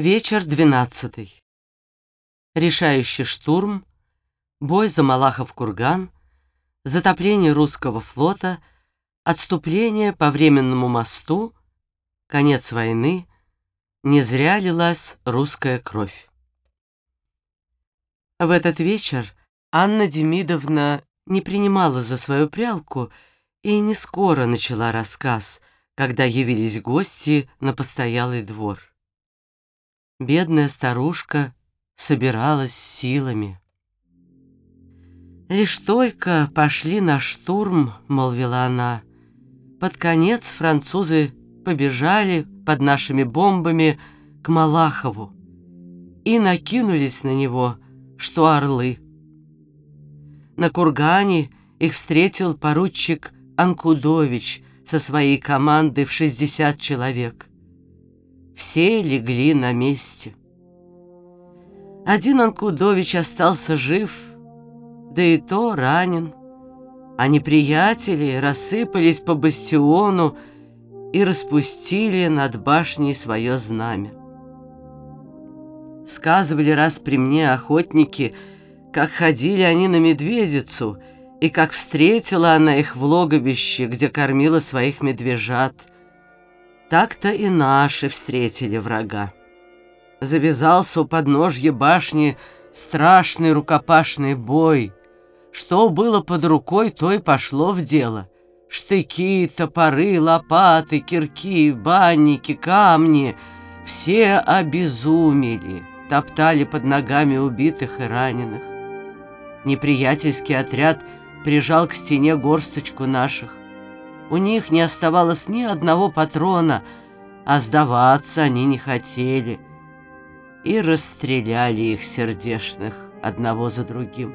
Вечер двенадцатый. Решающий штурм, бой за Малахов-Курган, затопление русского флота, отступление по временному мосту, конец войны, не зря лилась русская кровь. В этот вечер Анна Демидовна не принимала за свою прялку и не скоро начала рассказ, когда явились гости на постоялый двор. Бедная старушка собиралась силами. «Лишь только пошли на штурм», — молвила она. «Под конец французы побежали под нашими бомбами к Малахову и накинулись на него, что орлы. На кургане их встретил поручик Анкудович со своей командой в 60 человек все легли на месте. Один Анкудович остался жив, да и то ранен, а неприятели рассыпались по бастиону и распустили над башней свое знамя. Сказывали раз при мне охотники, как ходили они на медведицу, и как встретила она их в логовище, где кормила своих медвежат — так-то и наши встретили врага. Завязался у подножья башни страшный рукопашный бой. Что было под рукой, то и пошло в дело. Штыки, топоры, лопаты, кирки, банники, камни — все обезумели, топтали под ногами убитых и раненых. Неприятельский отряд прижал к стене горсточку наших. У них не оставалось ни одного патрона, а сдаваться они не хотели. И расстреляли их сердешных одного за другим.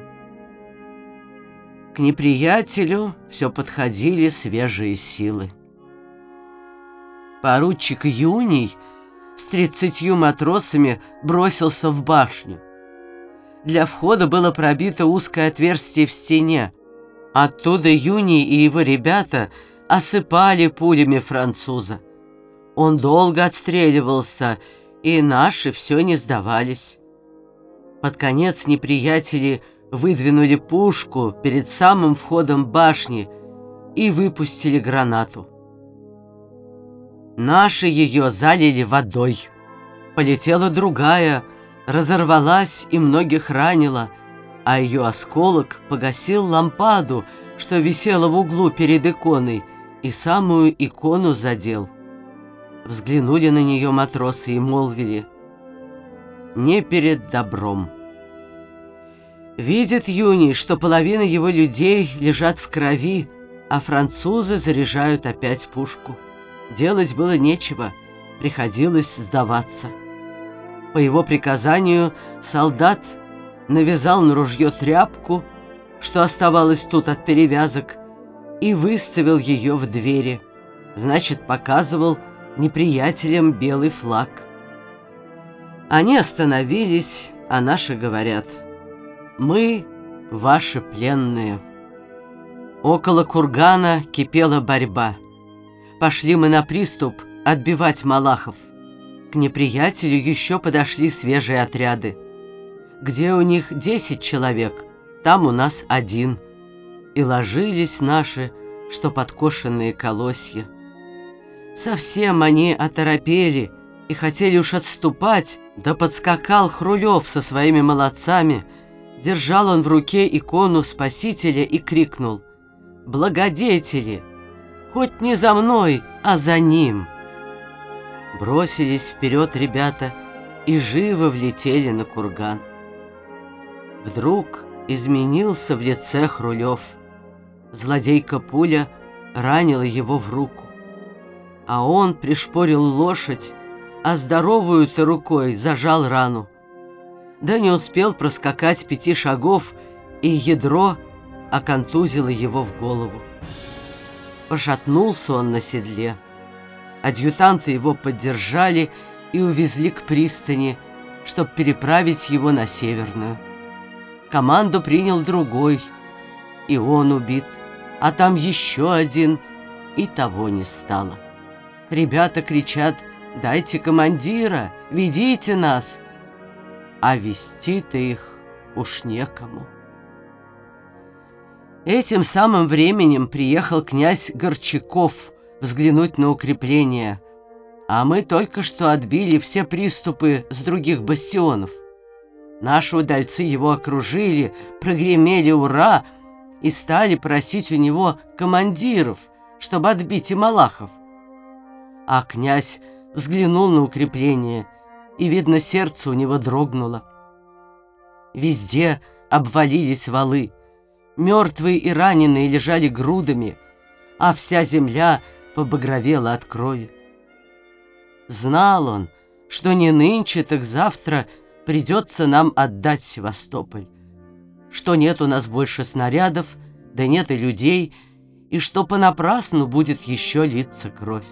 К неприятелю все подходили свежие силы. Поручик Юний с тридцатью матросами бросился в башню. Для входа было пробито узкое отверстие в стене. Оттуда Юний и его ребята – осыпали пулями француза. Он долго отстреливался, и наши все не сдавались. Под конец неприятели выдвинули пушку перед самым входом башни и выпустили гранату. Наши ее залили водой. Полетела другая, разорвалась и многих ранила, а ее осколок погасил лампаду, что висела в углу перед иконой, и самую икону задел. Взглянули на нее матросы и молвили «Не перед добром». Видит Юний, что половина его людей лежат в крови, а французы заряжают опять пушку. Делать было нечего, приходилось сдаваться. По его приказанию солдат навязал на ружье тряпку, что оставалось тут от перевязок, и выставил ее в двери. Значит, показывал неприятелям белый флаг. Они остановились, а наши говорят, «Мы ваши пленные». Около кургана кипела борьба. Пошли мы на приступ отбивать Малахов. К неприятелю еще подошли свежие отряды. Где у них десять человек, там у нас один – и ложились наши, что подкошенные колосья. Совсем они оторопели и хотели уж отступать, да подскакал Хрулев со своими молодцами, держал он в руке икону Спасителя и крикнул «Благодетели! Хоть не за мной, а за ним!» Бросились вперед ребята и живо влетели на курган. Вдруг изменился в лице Хрулев – Злодейка пуля ранила его в руку. А он пришпорил лошадь, а здоровую-то рукой зажал рану. Да не успел проскакать пяти шагов, и ядро оконтузило его в голову. Пошатнулся он на седле. Адъютанты его поддержали и увезли к пристани, чтобы переправить его на Северную. Команду принял другой, и он убит а там еще один, и того не стало. Ребята кричат дайте командира, ведите нас. А вести-то их уж некому. Этим самым временем приехал князь Горчаков взглянуть на укрепление, а мы только что отбили все приступы с других бастионов. Наши удальцы его окружили, прогремели «Ура!» И стали просить у него командиров, чтобы отбить и Малахов. А князь взглянул на укрепление, и, видно, сердце у него дрогнуло. Везде обвалились валы. Мертвые и раненые лежали грудами, а вся земля побагровела от крови. Знал он, что не нынче, так завтра придется нам отдать Севастополь, что нет у нас больше снарядов, да нет и людей, и что понапрасну будет еще литься кровь.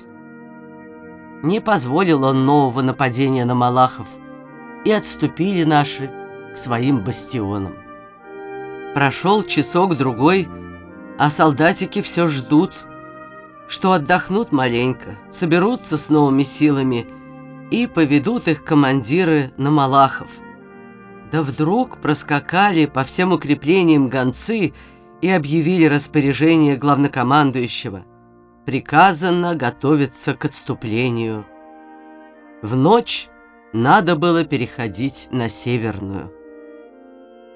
Не позволил он нового нападения на Малахов, и отступили наши к своим бастионам. Прошел часок-другой, а солдатики все ждут, что отдохнут маленько, соберутся с новыми силами и поведут их командиры на Малахов. Да вдруг проскакали по всем укреплениям гонцы и объявили распоряжение главнокомандующего. Приказано готовиться к отступлению. В ночь надо было переходить на Северную.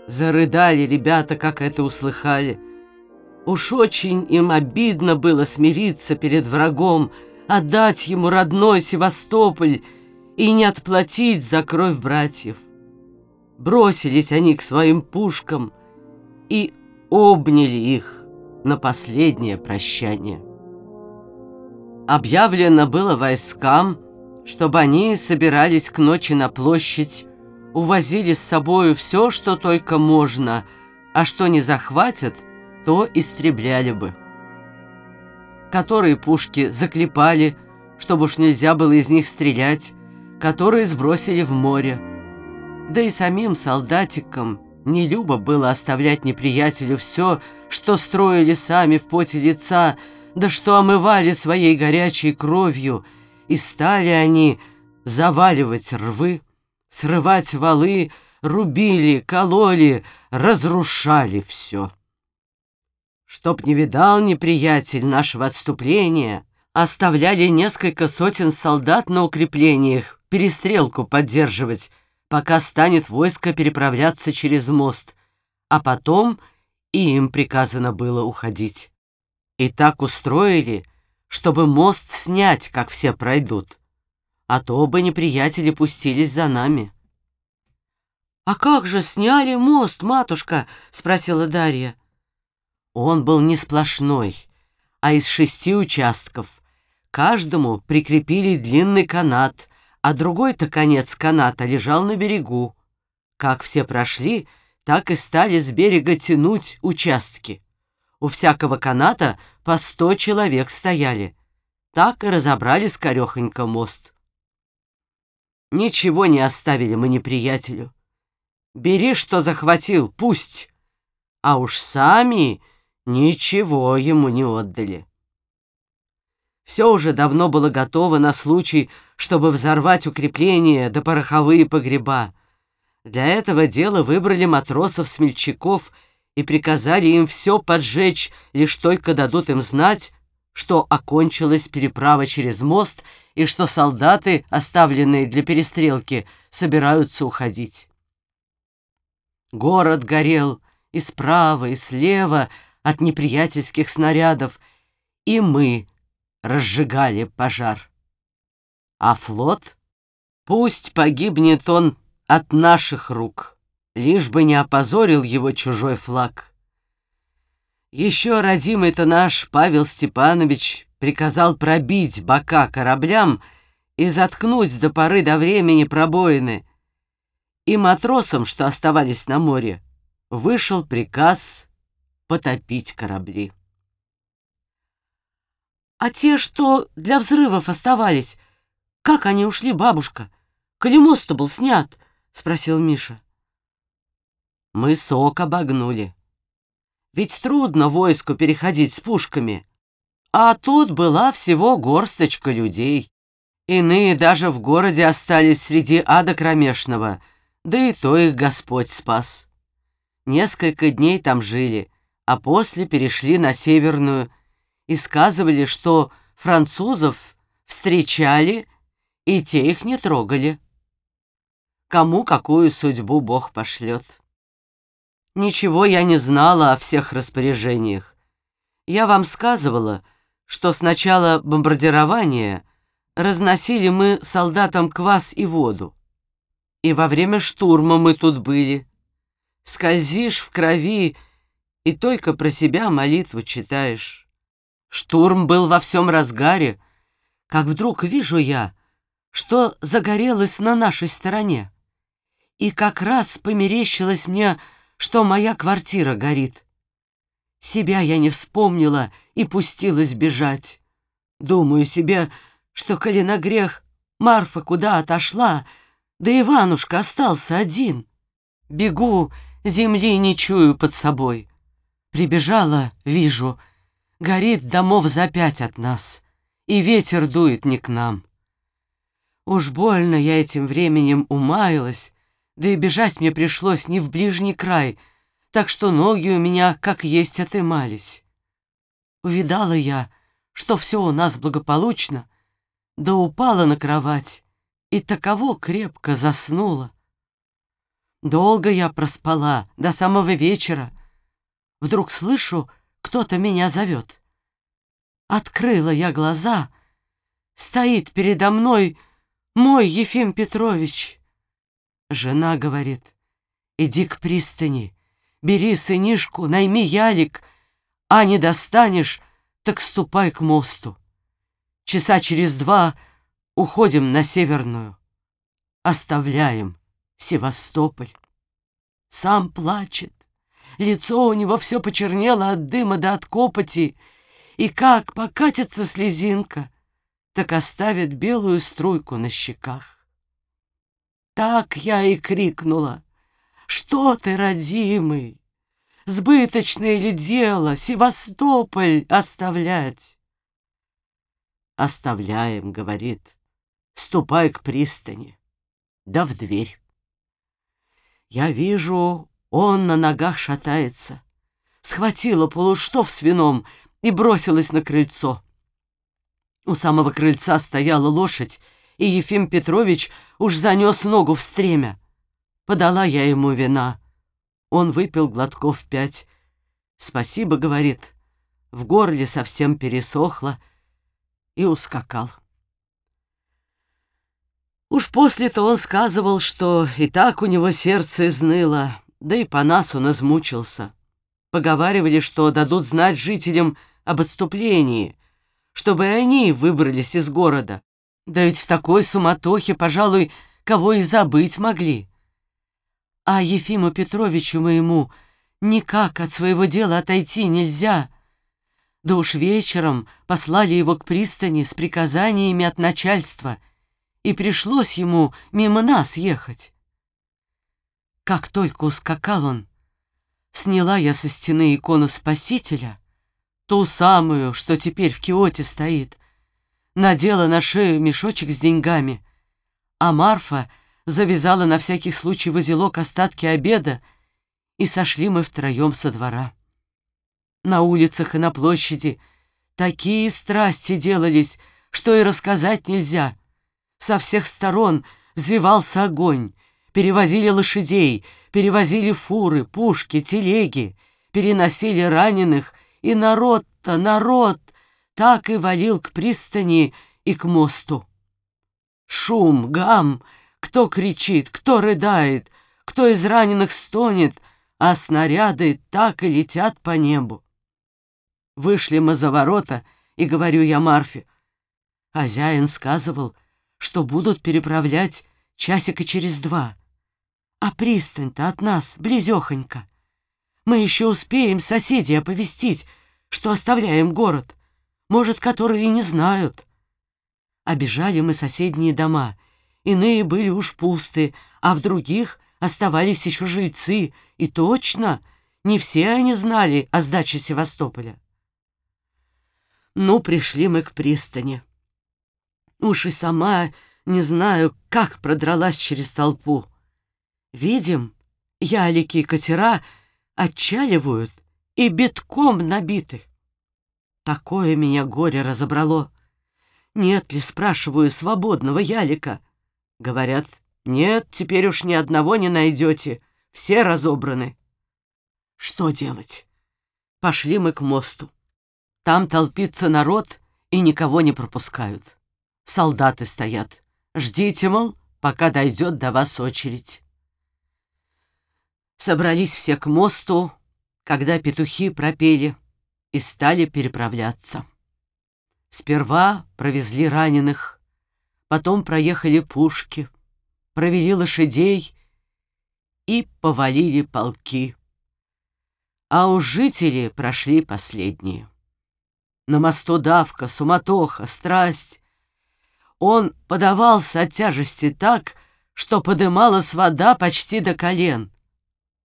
Зарыдали ребята, как это услыхали. Уж очень им обидно было смириться перед врагом, отдать ему родной Севастополь и не отплатить за кровь братьев. Бросились они к своим пушкам и обняли их на последнее прощание. Объявлено было войскам, чтобы они собирались к ночи на площадь увозили с собою все, что только можно, а что не захватят, то истребляли бы. Которые пушки заклепали, чтобы уж нельзя было из них стрелять, которые сбросили в море. Да и самим солдатикам не любо было оставлять неприятелю все, что строили сами в поте лица, да что омывали своей горячей кровью, и стали они заваливать рвы, срывать валы, рубили, кололи, разрушали все. Чтоб не видал неприятель нашего отступления, оставляли несколько сотен солдат на укреплениях, перестрелку поддерживать, пока станет войско переправляться через мост, а потом и им приказано было уходить. И так устроили, чтобы мост снять, как все пройдут а то бы неприятели пустились за нами. «А как же сняли мост, матушка?» — спросила Дарья. Он был не сплошной, а из шести участков. Каждому прикрепили длинный канат, а другой-то конец каната лежал на берегу. Как все прошли, так и стали с берега тянуть участки. У всякого каната по сто человек стояли. Так и разобрали скорехонько мост. Ничего не оставили мы неприятелю. Бери, что захватил, пусть. А уж сами ничего ему не отдали. Все уже давно было готово на случай, чтобы взорвать укрепления да пороховые погреба. Для этого дела выбрали матросов-смельчаков и приказали им все поджечь, лишь только дадут им знать, что окончилась переправа через мост и что солдаты, оставленные для перестрелки, собираются уходить. Город горел и справа, и слева от неприятельских снарядов, и мы разжигали пожар. А флот? Пусть погибнет он от наших рук, лишь бы не опозорил его чужой флаг. Еще родимый-то наш Павел Степанович приказал пробить бока кораблям и заткнуть до поры до времени пробоины. И матросам, что оставались на море, вышел приказ потопить корабли. «А те, что для взрывов оставались, как они ушли, бабушка? Коли мост был снят?» — спросил Миша. «Мы сок обогнули», ведь трудно войску переходить с пушками. А тут была всего горсточка людей. Иные даже в городе остались среди ада кромешного, да и то их Господь спас. Несколько дней там жили, а после перешли на Северную и сказывали, что французов встречали, и те их не трогали. Кому какую судьбу Бог пошлет. Ничего я не знала о всех распоряжениях. Я вам сказывала, что с начала бомбардирования разносили мы солдатам квас и воду. И во время штурма мы тут были. Скользишь в крови и только про себя молитву читаешь. Штурм был во всем разгаре, как вдруг вижу я, что загорелось на нашей стороне. И как раз померещилось мне, что моя квартира горит. Себя я не вспомнила и пустилась бежать. Думаю себе, что, коли на грех Марфа куда отошла, да Иванушка остался один. Бегу, земли не чую под собой. Прибежала, вижу, горит домов за пять от нас, и ветер дует не к нам. Уж больно я этим временем умаялась, да и бежать мне пришлось не в ближний край, так что ноги у меня как есть отымались. Увидала я, что все у нас благополучно, да упала на кровать и таково крепко заснула. Долго я проспала, до самого вечера. Вдруг слышу, кто-то меня зовет. Открыла я глаза. Стоит передо мной мой Ефим Петрович. Жена говорит, иди к пристани, бери сынишку, найми ялик, а не достанешь, так ступай к мосту. Часа через два уходим на Северную. Оставляем Севастополь. Сам плачет. Лицо у него все почернело от дыма до от копоти, и как покатится слезинка, так оставит белую струйку на щеках. Так я и крикнула. «Что ты, родимый? Сбыточное ли дело Севастополь оставлять?» «Оставляем», — говорит, — «ступай к пристани, да в дверь». Я вижу, он на ногах шатается. Схватила полуштов с вином и бросилась на крыльцо. У самого крыльца стояла лошадь, и Ефим Петрович уж занес ногу в стремя. Подала я ему вина. Он выпил глотков пять. «Спасибо», — говорит, — в горле совсем пересохло, и ускакал. Уж после-то он сказывал, что и так у него сердце изныло, да и по нас он измучился. Поговаривали, что дадут знать жителям об отступлении, чтобы они выбрались из города. Да ведь в такой суматохе, пожалуй, кого и забыть могли. А Ефиму Петровичу моему никак от своего дела отойти нельзя. Да уж вечером послали его к пристани с приказаниями от начальства, и пришлось ему мимо нас ехать. Как только ускакал он, сняла я со стены икону Спасителя, ту самую, что теперь в киоте стоит, надела на шею мешочек с деньгами, а Марфа завязала на всякий случай в узелок остатки обеда, и сошли мы втроем со двора. На улицах и на площади такие страсти делались, что и рассказать нельзя. Со всех сторон взвивался огонь, перевозили лошадей, перевозили фуры, пушки, телеги, переносили раненых, и народ-то, народ, так и валил к пристани и к мосту. Шум, гам, кто кричит, кто рыдает, кто из раненых стонет, а снаряды так и летят по небу. Вышли мы за ворота, и говорю я Марфе. Хозяин сказывал, что будут переправлять часика через два. А пристань-то от нас близехонько. Мы еще успеем соседей оповестить, что оставляем город, может, которые и не знают. Обежали мы соседние дома, иные были уж пусты, а в других оставались еще жильцы, и точно не все они знали о сдаче Севастополя. Ну, пришли мы к пристани. Уж и сама не знаю, как продралась через толпу. Видим, ялики и катера отчаливают и битком набиты. Такое меня горе разобрало. Нет ли, спрашиваю, свободного ялика? Говорят, нет, теперь уж ни одного не найдете, все разобраны. Что делать? Пошли мы к мосту. Там толпится народ и никого не пропускают. Солдаты стоят. Ждите, мол, пока дойдет до вас очередь. Собрались все к мосту, когда петухи пропели и стали переправляться. Сперва провезли раненых, потом проехали пушки, провели лошадей и повалили полки. А у жителей прошли последние. На мосту давка, суматоха, страсть. Он подавался от тяжести так, что подымалась вода почти до колен.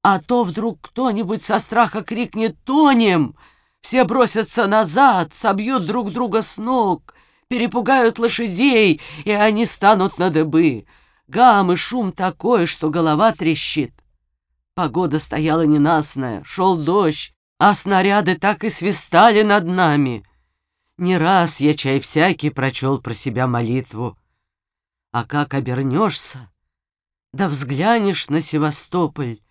А то вдруг кто-нибудь со страха крикнет «Тонем!» Все бросятся назад, собьют друг друга с ног, перепугают лошадей, и они станут на дыбы. Гам и шум такой, что голова трещит. Погода стояла ненастная, шел дождь, а снаряды так и свистали над нами. Не раз я чай всякий прочел про себя молитву. А как обернешься, да взглянешь на Севастополь,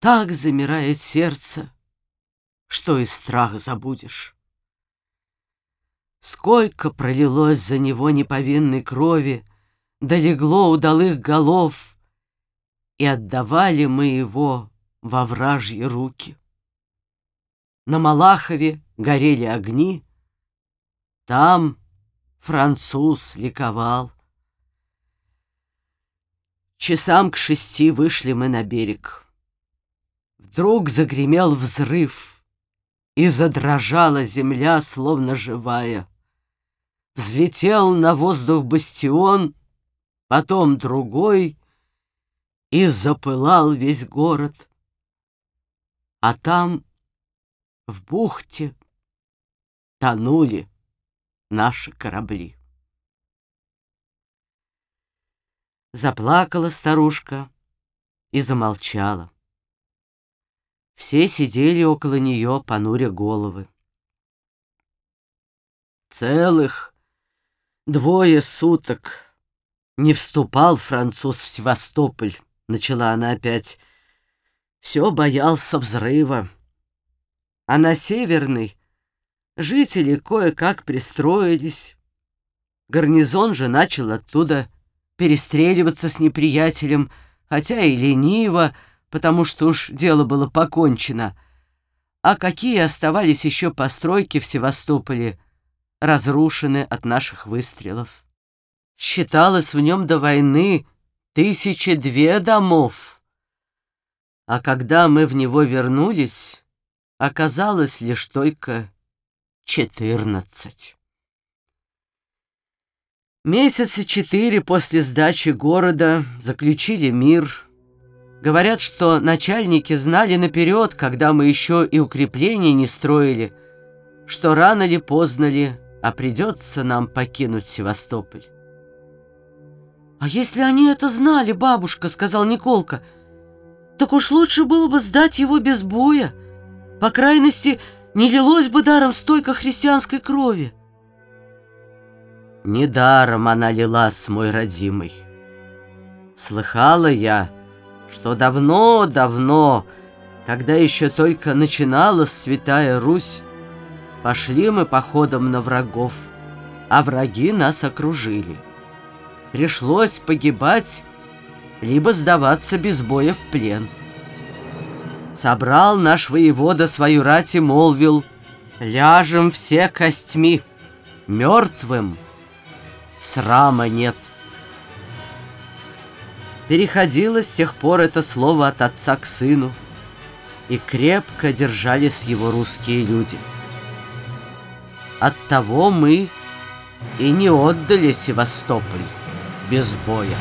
так замирает сердце, что и страх забудешь. Сколько пролилось за него неповинной крови, долегло удалых голов, и отдавали мы его во вражьи руки. На Малахове горели огни, там француз ликовал. Часам к шести вышли мы на берег. Вдруг загремел взрыв, и задрожала земля, словно живая. Взлетел на воздух бастион, потом другой, и запылал весь город. А там, в бухте, тонули наши корабли. Заплакала старушка и замолчала. Все сидели около нее, понуря головы. Целых двое суток не вступал француз в Севастополь, начала она опять. Все боялся взрыва. А на Северный жители кое-как пристроились. Гарнизон же начал оттуда перестреливаться с неприятелем, хотя и лениво, потому что уж дело было покончено. А какие оставались еще постройки в Севастополе, разрушены от наших выстрелов. Считалось в нем до войны тысячи две домов. А когда мы в него вернулись, оказалось лишь только четырнадцать. Месяца четыре после сдачи города заключили мир — Говорят, что начальники знали наперед, когда мы еще и укрепления не строили, что рано ли поздно ли, а придется нам покинуть Севастополь. «А если они это знали, бабушка, — сказал Николка, — так уж лучше было бы сдать его без боя. По крайности, не лилось бы даром столько христианской крови». Недаром она лилась, мой родимый. Слыхала я, — что давно-давно, когда еще только начиналась Святая Русь, пошли мы походом на врагов, а враги нас окружили. Пришлось погибать, либо сдаваться без боя в плен. Собрал наш воевода свою рать и молвил, «Ляжем все костьми, мертвым срама нет». Переходило с тех пор это слово от отца к сыну, и крепко держались его русские люди. Оттого мы и не отдали Севастополь без боя.